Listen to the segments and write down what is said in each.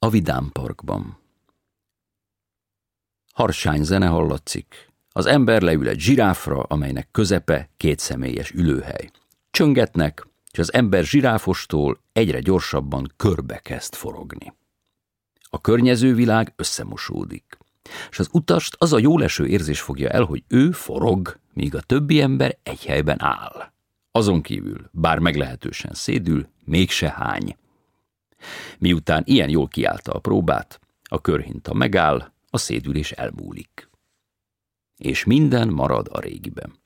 A Vidám Parkban Harsány zene hallatszik. Az ember leül egy zsiráfra, amelynek közepe két személyes ülőhely. Csöngetnek, és az ember zsiráfostól egyre gyorsabban körbe kezd forogni. A környező világ összemosódik, és az utast az a jóleső érzés fogja el, hogy ő forog, míg a többi ember egy helyben áll. Azon kívül, bár meglehetősen szédül, mégse hány. Miután ilyen jól kiállta a próbát, a körhinta megáll, a szédülés elmúlik. És minden marad a régiben.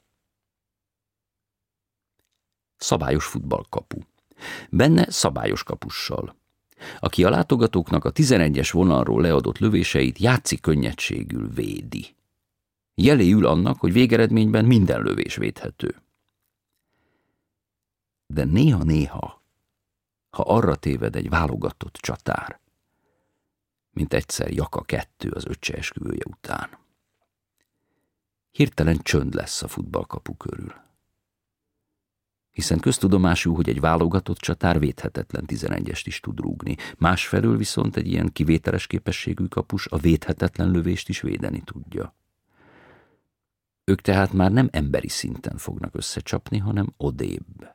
Szabályos futballkapu. Benne szabályos kapussal. Aki a látogatóknak a 11-es vonalról leadott lövéseit játszik könnyedségül védi. Jeléül annak, hogy végeredményben minden lövés védhető. De néha-néha, ha arra téved egy válogatott csatár, mint egyszer Jaka kettő az öccse esküvője után. Hirtelen csönd lesz a futballkapu körül. Hiszen köztudomású, hogy egy válogatott csatár védhetetlen 11-est is tud rúgni. Másfelől viszont egy ilyen kivételes képességű kapus a védhetetlen lövést is védeni tudja. Ők tehát már nem emberi szinten fognak összecsapni, hanem odébb.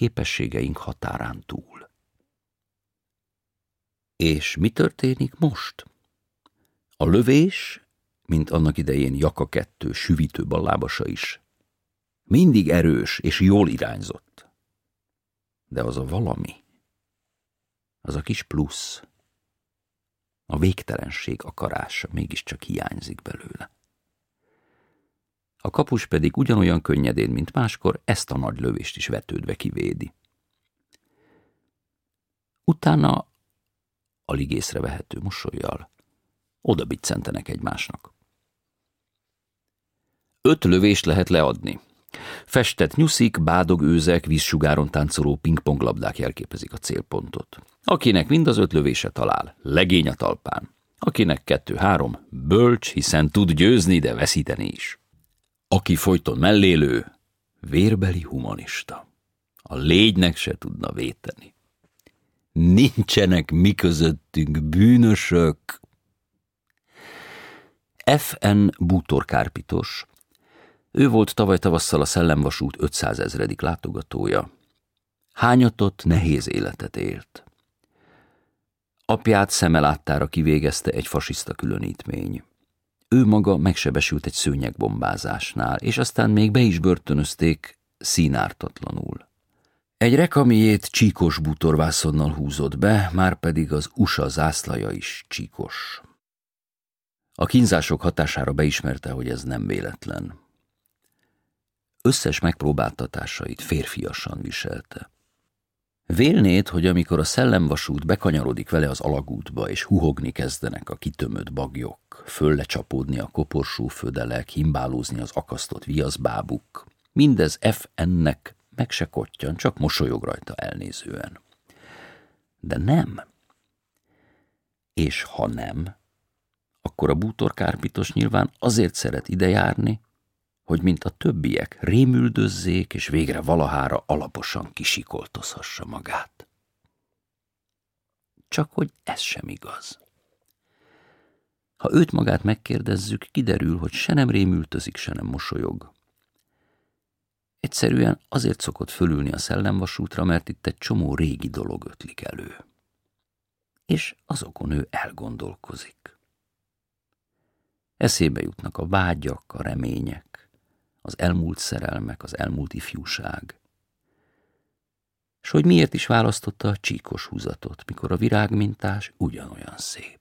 Képességeink határán túl. És mi történik most? A lövés, mint annak idején Jaka kettő süvítő ballábasa is, mindig erős és jól irányzott. De az a valami, az a kis plusz, a végtelenség akarása mégiscsak hiányzik belőle. A kapus pedig ugyanolyan könnyedén, mint máskor, ezt a nagy lövést is vetődve kivédi. Utána alig észrevehető mosolyjal, oda biccentenek egymásnak. Öt lövést lehet leadni. Festett nyuszik, bádogőzek, vízsugáron táncoló pingponglabdák jelképezik a célpontot. Akinek mind az öt lövése talál, legény a talpán. Akinek kettő-három, bölcs, hiszen tud győzni, de veszíteni is. Aki folyton mellélő, vérbeli humanista. A légynek se tudna véteni nincsenek mi közöttünk bűnösök. F.N. Bútor Kárpitos, ő volt tavaly tavasszal a Szellemvasút 500 ezredik látogatója. Hányatott, nehéz életet élt. Apját szeme láttára kivégezte egy fasiszta különítmény. Ő maga megsebesült egy szőnyegbombázásnál, és aztán még be is börtönözték színártatlanul. Egy rekamiét csíkos bútorvászonnal húzott be, már pedig az USA zászlaja is csíkos. A kínzások hatására beismerte, hogy ez nem véletlen. Összes megpróbáltatásait férfiasan viselte. Vélnéd, hogy amikor a szellemvasút bekanyarodik vele az alagútba, és huhogni kezdenek a kitömött bagyok, föllecsapódni a koporsó födelek, himbálózni az akasztott viaszbábuk, mindez F.N.nek meg se kottyan, csak mosolyog rajta elnézően. De nem. És ha nem, akkor a bútorkárpitos nyilván azért szeret idejárni, hogy mint a többiek rémüldözzék, és végre valahára alaposan kisikoltozhassa magát. Csak hogy ez sem igaz. Ha őt magát megkérdezzük, kiderül, hogy se nem rémültözik, se nem mosolyog. Egyszerűen azért szokott fölülni a szellemvasútra, mert itt egy csomó régi dolog ötlik elő. És azokon ő elgondolkozik. Eszébe jutnak a vágyak, a remények, az elmúlt szerelmek, az elmúlt ifjúság. És hogy miért is választotta a csíkos húzatot, mikor a virágmintás ugyanolyan szép.